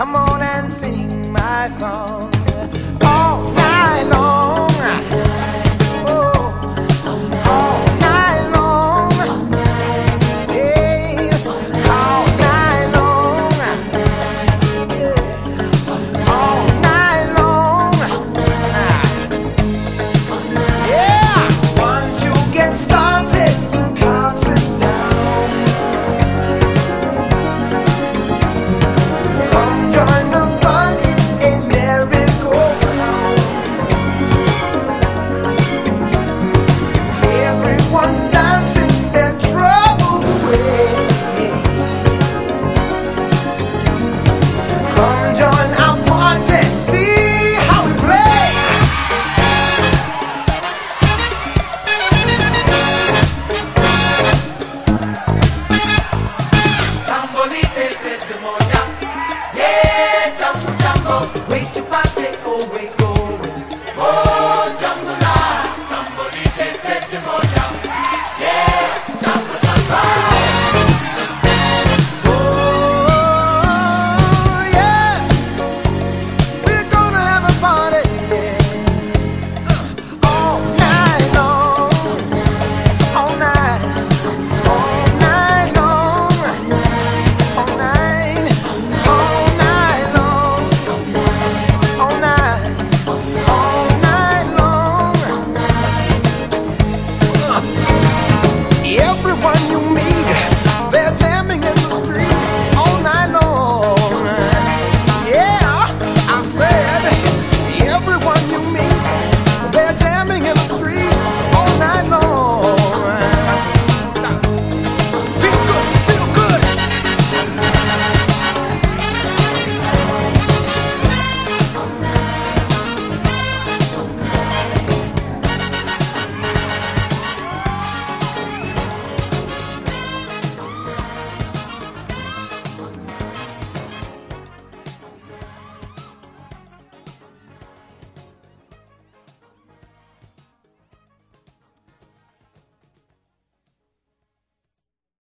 Come on and sing my song all night long.